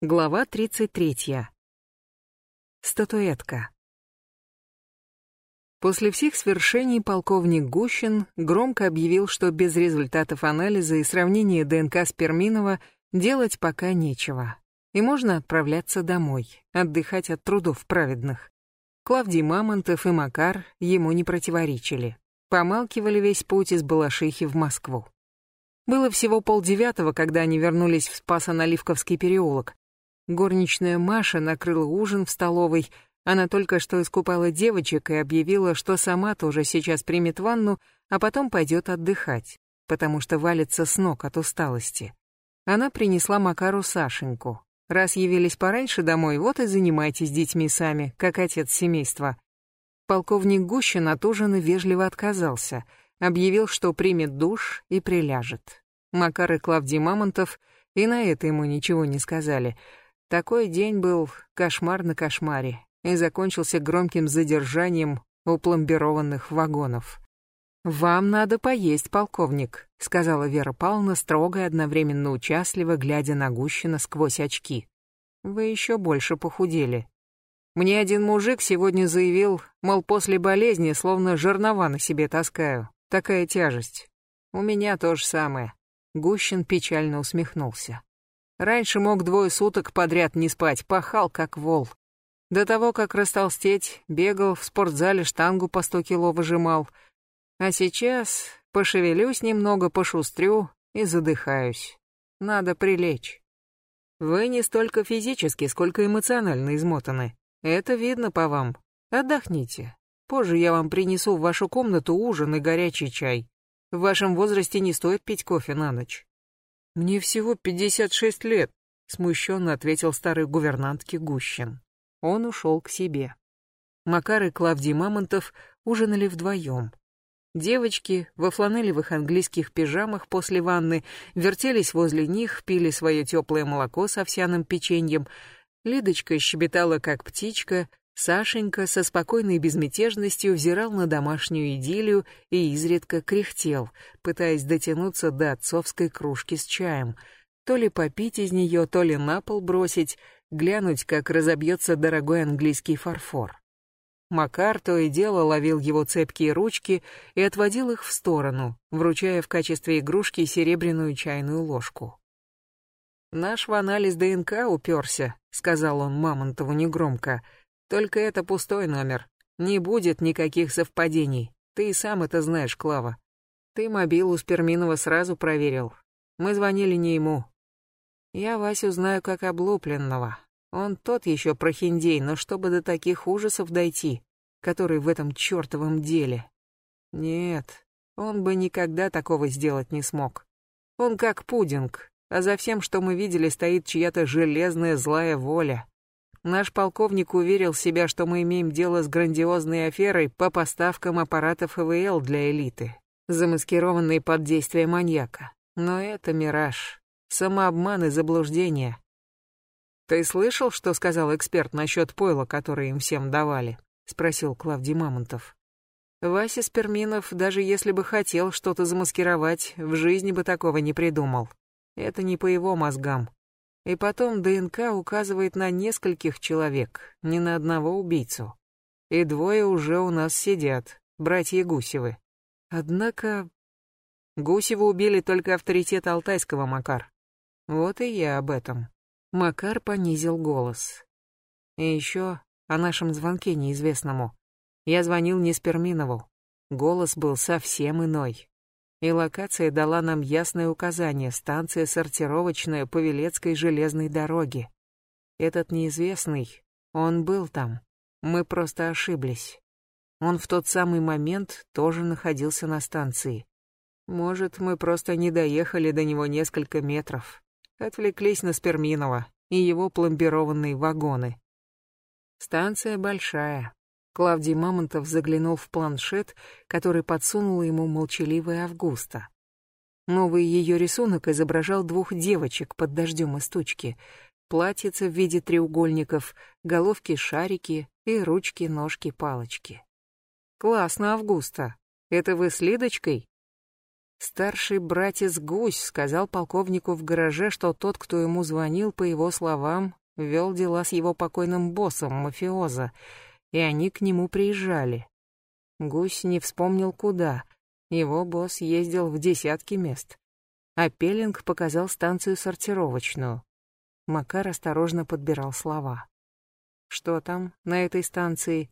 Глава 33. Статуэтка. После всех свершений полковник Гущин громко объявил, что без результатов анализа и сравнения ДНК Сперминова делать пока нечего. И можно отправляться домой, отдыхать от трудов праведных. Клавдий Мамонтов и Макар ему не противоречили. Помалкивали весь путь из Балашихи в Москву. Было всего полдевятого, когда они вернулись в Спасо-Наливковский переулок, Горничная Маша накрыла ужин в столовой. Она только что искупала девочек и объявила, что сама тоже сейчас примет ванну, а потом пойдет отдыхать, потому что валится с ног от усталости. Она принесла Макару Сашеньку. Раз явились пораньше домой, вот и занимайтесь детьми сами, как отец семейства. Полковник Гущин от ужина вежливо отказался, объявил, что примет душ и приляжет. Макар и Клавдий Мамонтов и на это ему ничего не сказали — такой день был кошмар на кошмаре и закончился громким задержанием у пломбированных вагонов. «Вам надо поесть, полковник», — сказала Вера Павловна строго и одновременно участливо, глядя на Гущина сквозь очки. «Вы еще больше похудели. Мне один мужик сегодня заявил, мол, после болезни словно жернова на себе таскаю. Такая тяжесть. У меня то же самое». Гущин печально усмехнулся. Раньше мог двое суток подряд не спать, пахал как вол. До того, как растолстеть, бегал в спортзале, штангу по сто кило выжимал. А сейчас пошевелюсь немного, пошустрю и задыхаюсь. Надо прилечь. Вы не столько физически, сколько эмоционально измотаны. Это видно по вам. Отдохните. Позже я вам принесу в вашу комнату ужин и горячий чай. В вашем возрасте не стоит пить кофе на ночь. «Мне всего пятьдесят шесть лет», — смущенно ответил старый гувернантке Гущин. Он ушел к себе. Макар и Клавдий Мамонтов ужинали вдвоем. Девочки во фланелевых английских пижамах после ванны вертелись возле них, пили свое теплое молоко с овсяным печеньем. Лидочка щебетала, как птичка, Сашенька со спокойной безмятежностью взирал на домашнюю идиллию и изредка кряхтел, пытаясь дотянуться до отцовской кружки с чаем, то ли попить из нее, то ли на пол бросить, глянуть, как разобьется дорогой английский фарфор. Макар то и дело ловил его цепкие ручки и отводил их в сторону, вручая в качестве игрушки серебряную чайную ложку. «Наш в анализ ДНК уперся», — сказал он Мамонтову негромко, — только это пустой номер. Не будет никаких совпадений. Ты и сам это знаешь, Клава. Ты мобилу Сперминова сразу проверил. Мы звонили не ему. Я Васю знаю как облупленного. Он тот еще прохиндей, но чтобы до таких ужасов дойти, который в этом чертовом деле. Нет, он бы никогда такого сделать не смог. Он как пудинг, а за всем, что мы видели, стоит чья-то железная злая воля. Наш полковник уверил себя, что мы имеем дело с грандиозной аферой по поставкам аппаратов ИВЛ для элиты, замаскированной под действие маньяка. Но это мираж, самообман и заблуждение. «Ты слышал, что сказал эксперт насчет пойла, которое им всем давали?» — спросил Клавдий Мамонтов. Вася Сперминов, даже если бы хотел что-то замаскировать, в жизни бы такого не придумал. Это не по его мозгам. И потом ДНК указывает на нескольких человек, не на одного убийцу. И двое уже у нас сидят, братья Гусевы. Однако... Гусева убили только авторитет Алтайского, Макар. Вот и я об этом. Макар понизил голос. И еще о нашем звонке неизвестному. Я звонил не Сперминову. Голос был совсем иной. И локация дала нам ясное указание — станция сортировочная Павелецкой железной дороги. Этот неизвестный, он был там. Мы просто ошиблись. Он в тот самый момент тоже находился на станции. Может, мы просто не доехали до него несколько метров. Отвлеклись на Сперминова и его пломбированные вагоны. Станция большая, Клавдий Мамонтов заглянул в планшет, который подсунула ему молчаливая Августа. Новый ее рисунок изображал двух девочек под дождем из тучки. Платьица в виде треугольников, головки-шарики и ручки-ножки-палочки. «Классно, Августа. Это вы с Лидочкой?» Старший братец Гусь сказал полковнику в гараже, что тот, кто ему звонил, по его словам, вел дела с его покойным боссом, мафиоза, и они к нему приезжали. Гусь не вспомнил куда. Его босс ездил в десятки мест. А Пеллинг показал станцию сортировочную. Макар осторожно подбирал слова. Что там на этой станции?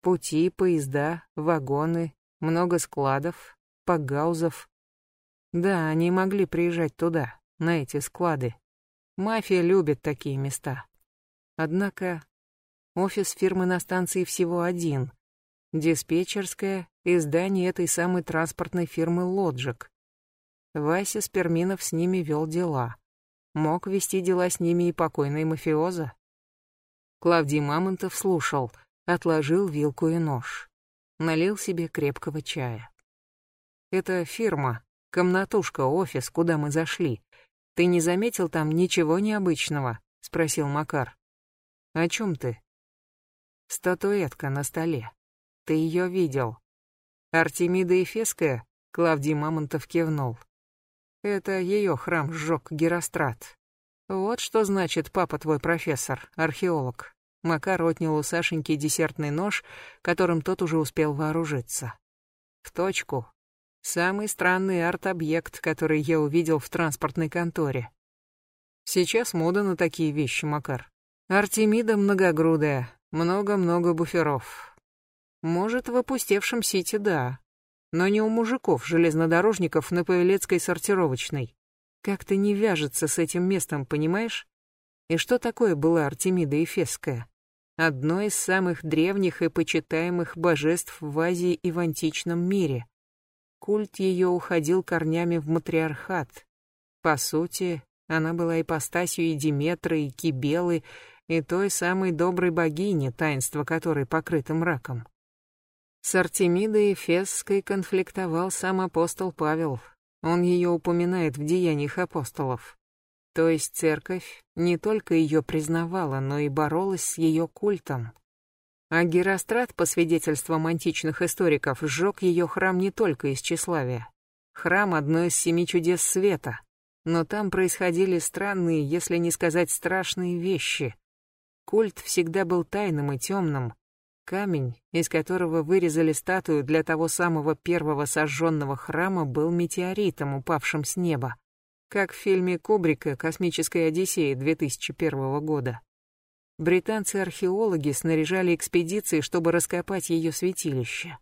Пути, поезда, вагоны, много складов, погаузов. Да, они могли приезжать туда, на эти склады. Мафия любит такие места. Однако офис фирмы на станции всего один. Диспетчерская и здание этой самой транспортной фирмы «Лоджик». Вася Сперминов с ними вел дела. Мог вести дела с ними и покойный мафиоза. Клавдий Мамонтов слушал, отложил вилку и нож. Налил себе крепкого чая. «Это фирма, комнатушка, офис, куда мы зашли. Ты не заметил там ничего необычного?» — спросил Макар. «О чем ты?» «Статуэтка на столе. Ты ее видел?» «Артемида Эфесская?» — Клавдий Мамонтов кивнул. «Это ее храм сжег Герострат. Вот что значит папа твой профессор, археолог. Макар отнял у Сашеньки десертный нож, которым тот уже успел вооружиться. В точку. Самый странный арт-объект, который я увидел в транспортной конторе. Сейчас мода на такие вещи, Макар. Артемида многогрудая, много-много буферов. Может, в опустевшем Сити, да. Но не у мужиков, железнодорожников на Павелецкой сортировочной как-то не вяжется с этим местом, понимаешь? И что такое была Артемида Эфесская? Одно из самых древних и почитаемых божеств в Азии и в античном мире. Культ ее уходил корнями в матриархат. По сути, она была ипостасью и Диметры, и Кибелы, и той самой доброй богини, таинство которой покрыто мраком. С Артемидой Эфесской конфликтовал сам апостол Павел, он ее упоминает в деяниях апостолов. То есть церковь не только ее признавала, но и боролась с ее культом. А Герострат, по свидетельствам античных историков, сжег ее храм не только из тщеславия. Храм — одно из семи чудес света. Но там происходили странные, если не сказать страшные вещи. Культ всегда был тайным и темным, Камень, из которого вырезали статую для того самого первого сожженного храма, был метеоритом, упавшим с неба, как в фильме Кубрика «Космическая Одиссея» 2001 года. Британцы-археологи снаряжали экспедиции, чтобы раскопать ее святилище.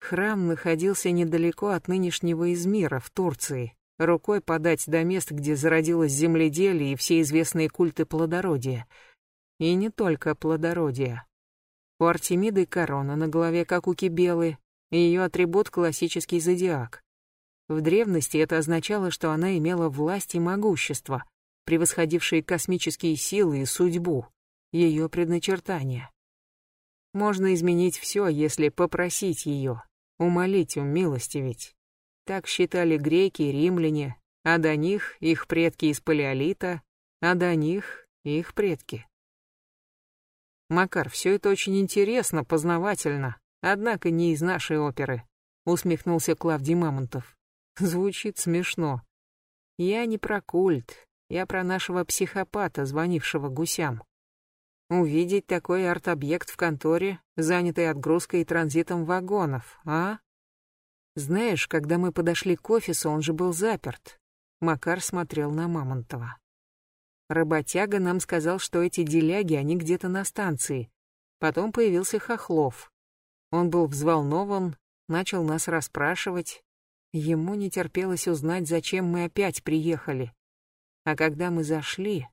Храм находился недалеко от нынешнего Измира в Турции, рукой подать до мест, где зародилось земледелие и все известные культы плодородия. И не только плодородия. У Артемиды корона на голове, как у Кибелы, и ее атрибут классический зодиак. В древности это означало, что она имела власть и могущество, превосходившие космические силы и судьбу, ее предначертания. Можно изменить все, если попросить ее, умолить умилостивить. Так считали греки, римляне, а до них их предки из палеолита, а до них их предки. Макар, все это очень интересно, познавательно, однако не из нашей оперы, усмехнулся Клавдий Мамонтов. Звучит смешно. Я не про культ, я про нашего психопата, звонившего гусям. Увидеть такой арт-объект в конторе, занятый отгрузкой и транзитом вагонов, а? Знаешь, когда мы подошли к офису, он же был заперт. Макар смотрел на Мамонтова. Работяга нам сказал, что эти деляги, они где-то на станции. Потом появился Хохлов. Он был взволнован, начал нас расспрашивать. Ему не терпелось узнать, зачем мы опять приехали. А когда мы зашли,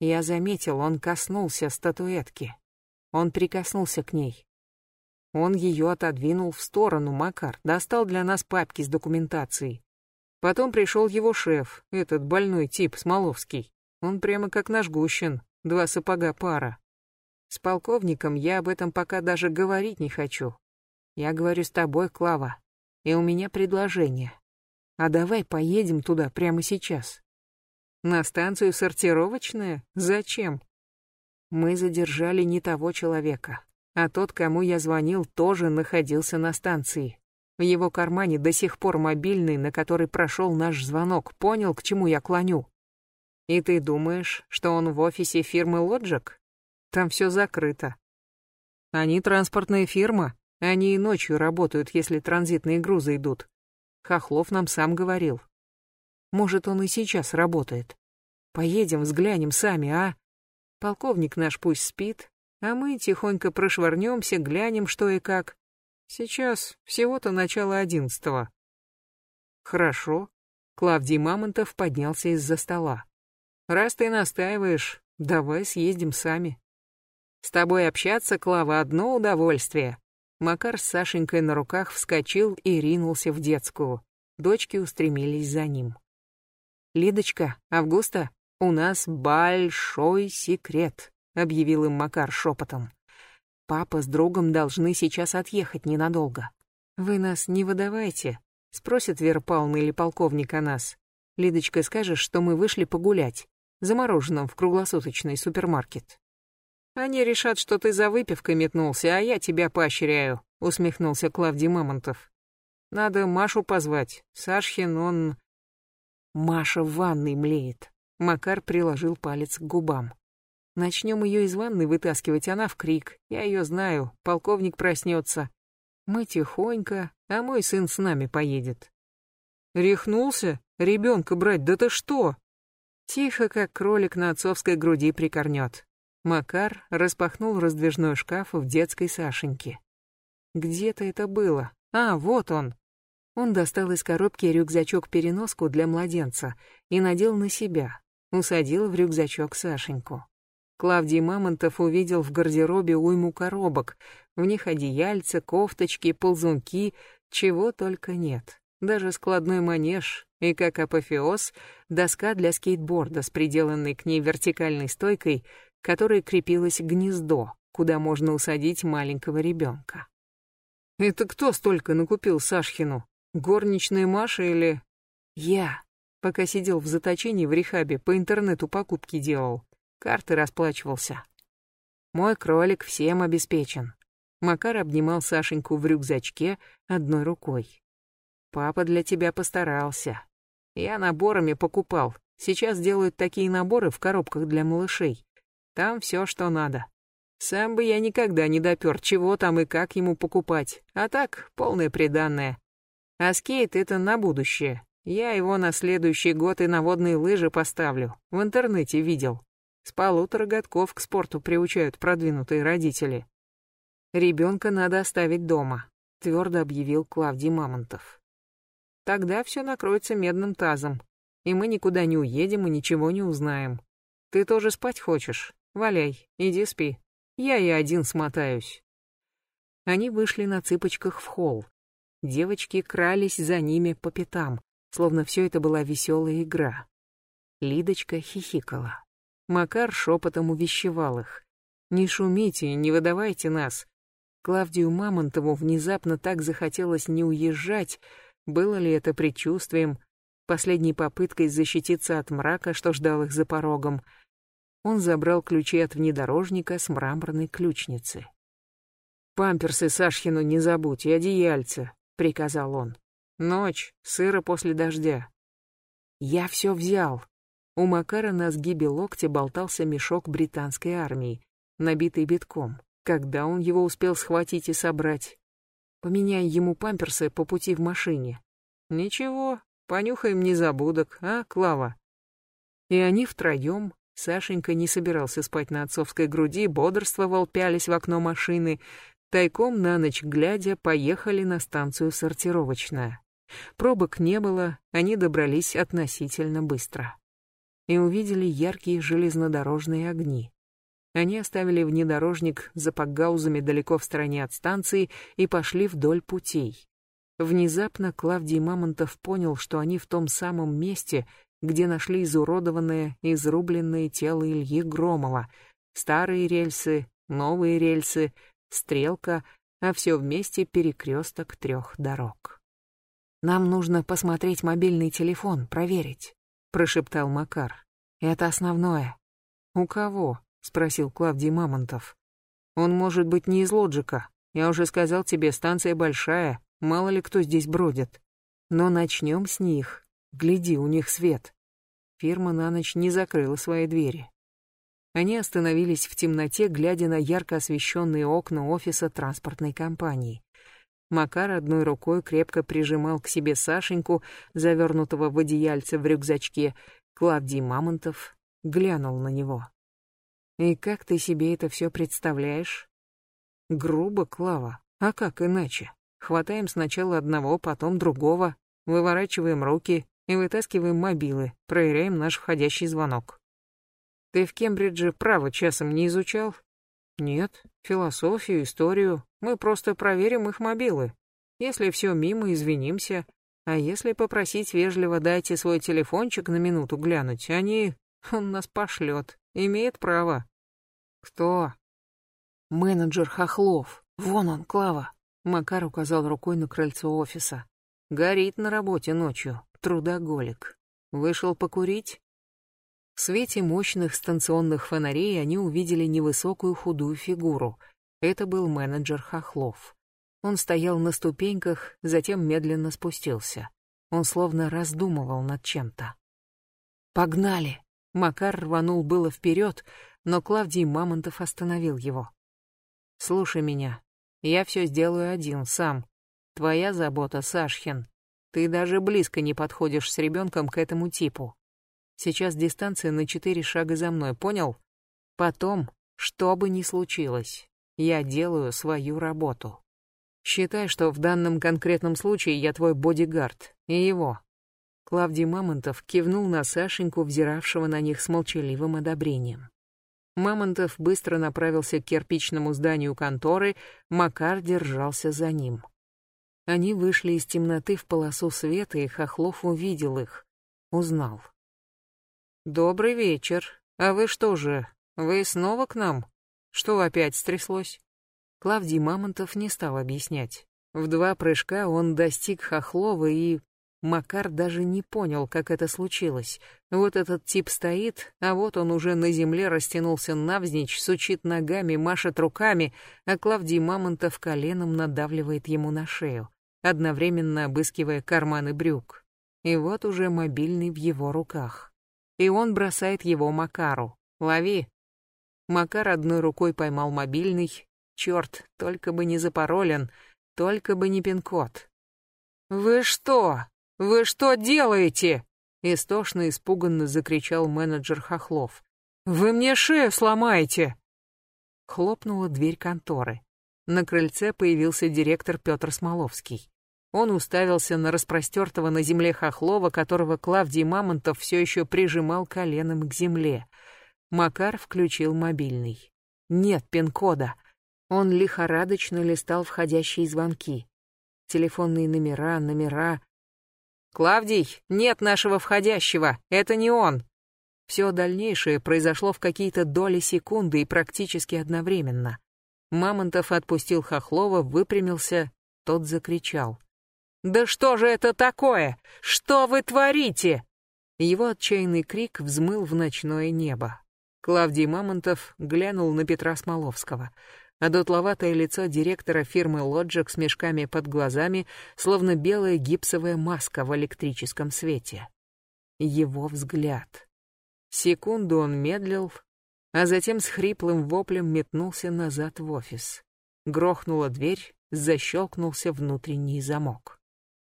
я заметил, он коснулся статуэтки. Он прикоснулся к ней. Он ее отодвинул в сторону, Макар, достал для нас папки с документацией. Потом пришел его шеф, этот больной тип, Смоловский. Он прямо как наш Гущин, два сапога пара. С полковником я об этом пока даже говорить не хочу. Я говорю с тобой, Клава, и у меня предложение. А давай поедем туда прямо сейчас. На станцию сортировочная? Зачем? Мы задержали не того человека, а тот, кому я звонил, тоже находился на станции. В его кармане до сих пор мобильный, на который прошел наш звонок. Понял, к чему я клоню? И ты думаешь, что он в офисе фирмы Лоджик? Там все закрыто. Они транспортная фирма. Они и ночью работают, если транзитные грузы идут. Хохлов нам сам говорил. Может, он и сейчас работает. Поедем, взглянем сами, а? Полковник наш пусть спит, а мы тихонько прошвырнемся, глянем, что и как. Сейчас всего-то начало одиннадцатого. Хорошо. Клавдий Мамонтов поднялся из-за стола. Раз ты настаиваешь, давай съездим сами. С тобой общаться, Клава, одно удовольствие. Макар с Сашенькой на руках вскочил и ринулся в детскую. Дочки устремились за ним. «Лидочка, Августа, у нас большой секрет», — объявил им Макар шепотом. «Папа с другом должны сейчас отъехать ненадолго. Вы нас не выдавайте», — спросит Вера или полковник о нас. «Лидочка, скажешь, что мы вышли погулять, за мороженым в круглосуточный супермаркет». «Они решат, что ты за выпивкой метнулся, а я тебя поощряю», — усмехнулся Клавдий Мамонтов. «Надо Машу позвать. Сашхин, он...» «Маша в ванной млеет». Макар приложил палец к губам. «Начнем ее из ванны вытаскивать, она в крик. Я ее знаю, полковник проснется. Мы тихонько, а мой сын с нами поедет». «Рехнулся? Ребенка брать, да ты что?» Тихо, как кролик на отцовской груди прикорнет. Макар распахнул раздвижной шкаф в детской Сашеньке. Где-то это было. А, вот он. Он достал из коробки рюкзачок-переноску для младенца и надел на себя. Усадил в рюкзачок Сашеньку. Клавдий Мамонтов увидел в гардеробе уйму коробок. В них одеяльца, кофточки, ползунки, чего только нет. Даже складной манеж и, как апофеоз, доска для скейтборда с приделанной к ней вертикальной стойкой которой крепилось гнездо, куда можно усадить маленького ребенка. «Это кто столько накупил Сашхину? Горничная Маша или...» «Я», пока сидел в заточении в рехабе, по интернету покупки делал, карты расплачивался. Мой кролик всем обеспечен. Макар обнимал Сашеньку в рюкзачке одной рукой. Папа для тебя постарался. Я наборами покупал. Сейчас делают такие наборы в коробках для малышей. Там все, что надо. Сам бы я никогда не допер, чего там и как ему покупать. А так, полное приданное. А скейт — это на будущее. Я его на следующий год и на водные лыжи поставлю. В интернете видел. С полутора годков к спорту приучают продвинутые родители. Ребенка надо оставить дома, твердо объявил Клавдий Мамонтов. Тогда все накроется медным тазом, и мы никуда не уедем и ничего не узнаем. Ты тоже спать хочешь? Валяй, иди спи. Я и один смотаюсь. Они вышли на цыпочках в холл. Девочки крались за ними по пятам, словно все это была веселая игра. Лидочка хихикала. Макар шепотом увещевал их. «Не шумите, не выдавайте нас». Клавдию Мамонтову внезапно так захотелось не уезжать, было ли это предчувствием, последней попыткой защититься от мрака, что ждал их за порогом — он забрал ключи от внедорожника с мраморной ключницы. «Памперсы Сашхину не забудь и одеяльце», — приказал он. «Ночь, сыро после дождя». «Я все взял». У Макара на сгибе локтя болтался мешок британской армии, набитый битком. Когда он его успел схватить и собрать? Поменяй ему памперсы по пути в машине. Ничего, понюхаем незабудок, а, Клава? И они втроем, Сашенька не собирался спать на отцовской груди, бодрствовал, пялись в окно машины. Тайком на ночь глядя, поехали на станцию сортировочная. Пробок не было, они добрались относительно быстро. И увидели яркие железнодорожные огни. Они оставили внедорожник за пакгаузами далеко в стороне от станции и пошли вдоль путей. Внезапно Клавдий Мамонтов понял, что они в том самом месте, где нашли изуродованное, изрубленное тело Ильи Громова, старые рельсы, новые рельсы, стрелка, а все вместе перекресток трех дорог. «Нам нужно посмотреть мобильный телефон, проверить», — прошептал Макар. «Это основное». «У кого?» — спросил Клавдий Мамонтов. «Он может быть не из Лоджика. Я уже сказал тебе, станция большая, Мало ли кто здесь бродит. Но начнем с них. Гляди, у них свет. Фирма на ночь не закрыла свои двери. Они остановились в темноте, глядя на ярко освещенные окна офиса транспортной компании. Макар одной рукой крепко прижимал к себе Сашеньку, завернутого в одеяльце в рюкзачке. Клавдий Мамонтов глянул на него. «И как ты себе это все представляешь?» «Грубо, Клава. А как иначе? Хватаем сначала одного, потом другого, выворачиваем руки и вытаскиваем мобилы, проверяем наш входящий звонок. Ты в Кембридже право часом не изучал? Нет, философию, историю. Мы просто проверим их мобилы. Если все мимо, извинимся. А если попросить вежливо дайте свой телефончик на минуту глянуть, они... Он нас пошлет. Имеет право. Кто? Менеджер Хохлов. Вон он, Клава. Макар указал рукой на крыльцо офиса. Горит на работе ночью. Трудоголик. Вышел покурить? В свете мощных станционных фонарей они увидели невысокую худую фигуру. Это был менеджер Хохлов. Он стоял на ступеньках, затем медленно спустился. Он словно раздумывал над чем-то. «Погнали!» Макар рванул было вперед, но Клавдий Мамонтов остановил его. «Слушай меня. Я все сделаю один, сам. Твоя забота, Сашхин. Ты даже близко не подходишь с ребенком к этому типу. Сейчас дистанция на четыре шага за мной, понял? Потом, что бы ни случилось, я делаю свою работу. Считай, что в данном конкретном случае я твой бодигард, и его. Клавдий Мамонтов кивнул на Сашеньку, взиравшего на них с молчаливым одобрением. Мамонтов быстро направился к кирпичному зданию конторы, Макар держался за ним. Они вышли из темноты в полосу света, и Хохлов увидел их, узнал. «Добрый вечер. А вы что же, вы снова к нам? Что опять стряслось?» Клавдий Мамонтов не стал объяснять. В два прыжка он достиг Хохлова и... Макар даже не понял, как это случилось. Вот этот тип стоит, а вот он уже на земле растянулся навзничь, сучит ногами, машет руками, а Клавдий Мамонтов коленом надавливает ему на шею, одновременно обыскивая карманы брюк. И вот уже мобильный в его руках и он бросает его Макару. «Лови». Макар одной рукой поймал мобильный. Черт, только бы не запаролен, только бы не пин-код. «Вы что? Вы что делаете?» Истошно испуганно закричал менеджер Хохлов. «Вы мне шею сломаете!» Хлопнула дверь конторы. На крыльце появился директор Петр Смоловский. Он уставился на распростертого на земле Хохлова, которого Клавдий Мамонтов все еще прижимал коленом к земле. Макар включил мобильный. Нет пин-кода. Он лихорадочно листал входящие звонки. Телефонные номера, номера. «Клавдий, нет нашего входящего, это не он!» Все дальнейшее произошло в какие-то доли секунды и практически одновременно. Мамонтов отпустил Хохлова, выпрямился, тот закричал. «Да что же это такое? Что вы творите?» Его отчаянный крик взмыл в ночное небо. Клавдий Мамонтов глянул на Петра Смоловского, а дутловатое лицо директора фирмы «Лоджик» с мешками под глазами, словно белая гипсовая маска в электрическом свете. Его взгляд. Секунду он медлил, а затем с хриплым воплем метнулся назад в офис. Грохнула дверь, защелкнулся внутренний замок.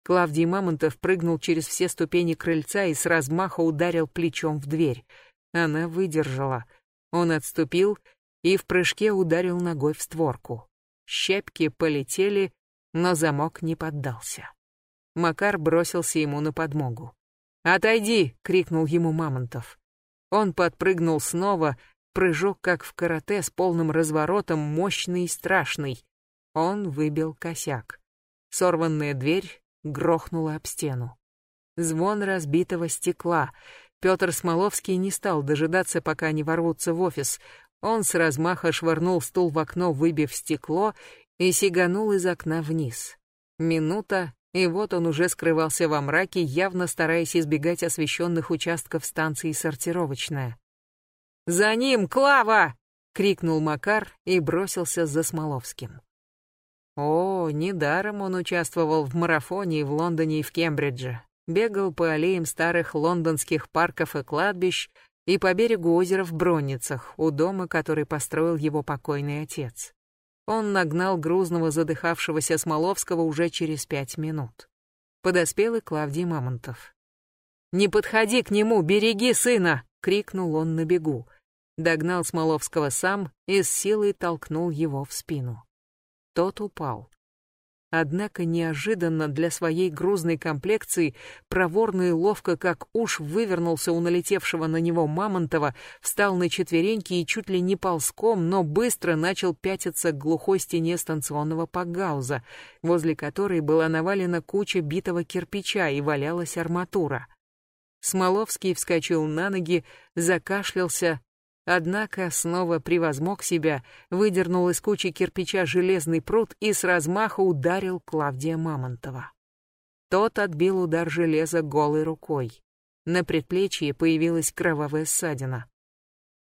Клавдий Мамонтов прыгнул через все ступени крыльца и с размаха ударил плечом в дверь. Она выдержала. Он отступил и в прыжке ударил ногой в створку. Щепки полетели, но замок не поддался. Макар бросился ему на подмогу. «Отойди!» — крикнул ему Мамонтов. Он подпрыгнул снова, прыжок как в карате с полным разворотом, мощный и страшный. Он выбил косяк. Сорванная дверь грохнуло об стену. Звон разбитого стекла. Петр Смоловский не стал дожидаться, пока они ворвутся в офис. Он с размаха швырнул стул в окно, выбив стекло, и сиганул из окна вниз. Минута, и вот он уже скрывался во мраке, явно стараясь избегать освещенных участков станции сортировочная. «За ним, Клава!» — крикнул Макар и бросился за Смоловским. О, недаром он участвовал в марафоне в Лондоне и в Кембридже. Бегал по аллеям старых лондонских парков и кладбищ и по берегу озера в Бронницах, у дома, который построил его покойный отец. Он нагнал грузного задыхавшегося Смоловского уже через пять минут. Подоспел и Клавдий Мамонтов. «Не подходи к нему, береги сына!» — крикнул он на бегу. Догнал Смоловского сам и с силой толкнул его в спину. Тот упал. Однако неожиданно для своей грузной комплекции, проворно и ловко, как уж вывернулся у налетевшего на него Мамонтова, встал на четвереньки и чуть ли не ползком, но быстро начал пятиться к глухой стене станционного пакгауза, возле которой была навалена куча битого кирпича и валялась арматура. Смоловский вскочил на ноги, закашлялся, Однако снова превозмог себя, выдернул из кучи кирпича железный пруд и с размаха ударил Клавдия Мамонтова. Тот отбил удар железа голой рукой. На предплечье появилась кровавая ссадина.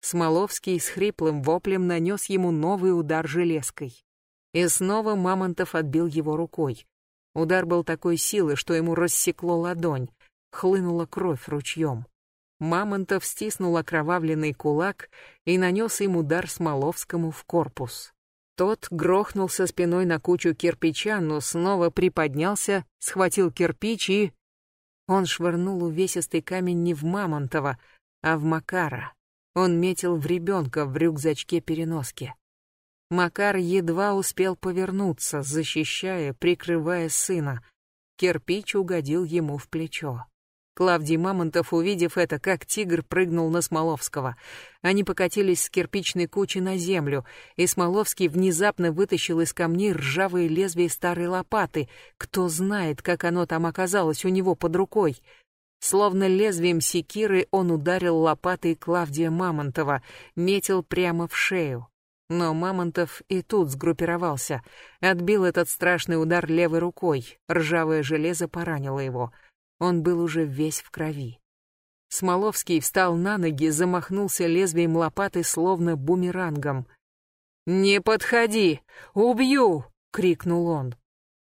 Смоловский с хриплым воплем нанес ему новый удар железкой. И снова Мамонтов отбил его рукой. Удар был такой силы, что ему рассекло ладонь, хлынула кровь ручьем. Мамонтов стиснул окровавленный кулак и нанес им удар Смоловскому в корпус. Тот грохнулся спиной на кучу кирпича, но снова приподнялся, схватил кирпич и... Он швырнул увесистый камень не в Мамонтова, а в Макара. Он метил в ребенка в рюкзачке переноски. Макар едва успел повернуться, защищая, прикрывая сына. Кирпич угодил ему в плечо. Клавдий Мамонтов, увидев это, как тигр прыгнул на Смоловского. Они покатились с кирпичной кучи на землю, и Смоловский внезапно вытащил из камней ржавые лезвия старой лопаты. Кто знает, как оно там оказалось у него под рукой. Словно лезвием секиры он ударил лопатой Клавдия Мамонтова, метил прямо в шею. Но Мамонтов и тут сгруппировался, отбил этот страшный удар левой рукой, ржавое железо поранило его — он был уже весь в крови. Смоловский встал на ноги, замахнулся лезвием лопаты, словно бумерангом. «Не подходи! Убью!» — крикнул он.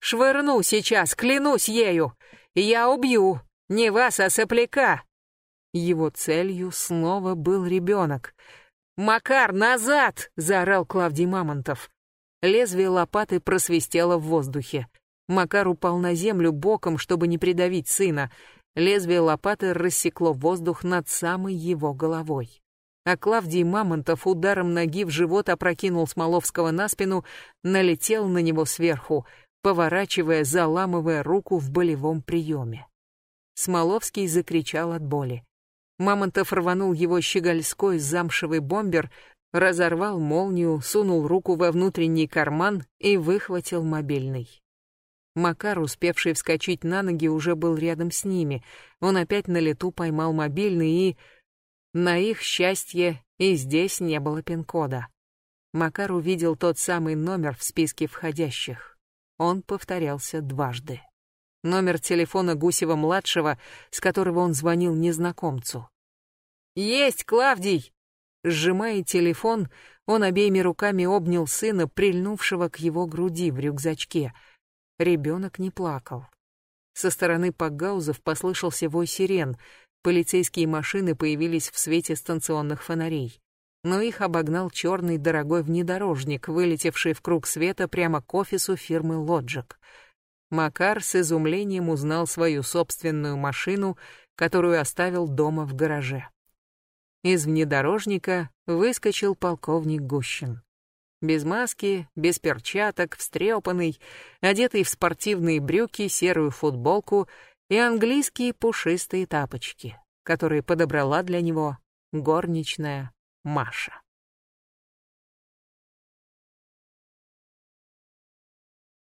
«Швырну сейчас, клянусь ею! Я убью! Не вас, а сопляка!» Его целью снова был ребенок. «Макар, назад!» — заорал Клавдий Мамонтов. Лезвие лопаты просвистело в воздухе. Макар упал на землю боком, чтобы не придавить сына. Лезвие лопаты рассекло воздух над самой его головой. А Клавдий Мамонтов ударом ноги в живот опрокинул Смоловского на спину, налетел на него сверху, поворачивая, заламывая руку в болевом приеме. Смоловский закричал от боли. Мамонтов рванул его щегольской замшевый бомбер, разорвал молнию, сунул руку во внутренний карман и выхватил мобильный. Макар, успевший вскочить на ноги, уже был рядом с ними. Он опять на лету поймал мобильный и... На их счастье и здесь не было пин-кода. Макар увидел тот самый номер в списке входящих. Он повторялся дважды. Номер телефона Гусева-младшего, с которого он звонил незнакомцу. «Есть, Клавдий!» Сжимая телефон, он обеими руками обнял сына, прильнувшего к его груди в рюкзачке — Ребенок не плакал. Со стороны пакгаузов послышался вой сирен. Полицейские машины появились в свете станционных фонарей. Но их обогнал черный дорогой внедорожник, вылетевший в круг света прямо к офису фирмы «Лоджик». Макар с изумлением узнал свою собственную машину, которую оставил дома в гараже. Из внедорожника выскочил полковник Гущин без маски, без перчаток, встрепанный, одетый в спортивные брюки, серую футболку и английские пушистые тапочки, которые подобрала для него горничная Маша.